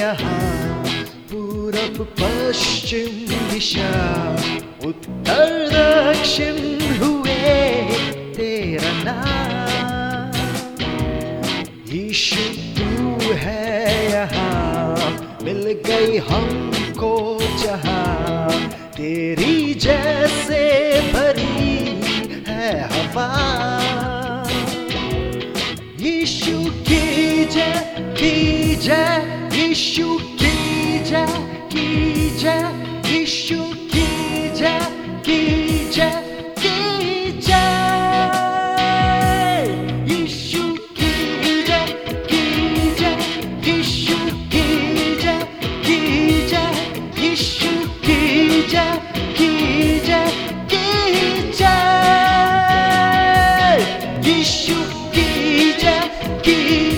यहाँ, पूरब, पश्चिम दिशा। उत्तर, दक्षिण हुए तेरा नाम। यीशु तू है यहाँ, मिल गई हमको जहाँ। तेरी जैसे भरी है हवा। Ищу Китя, Китя, ищу Китя, Китя. ella.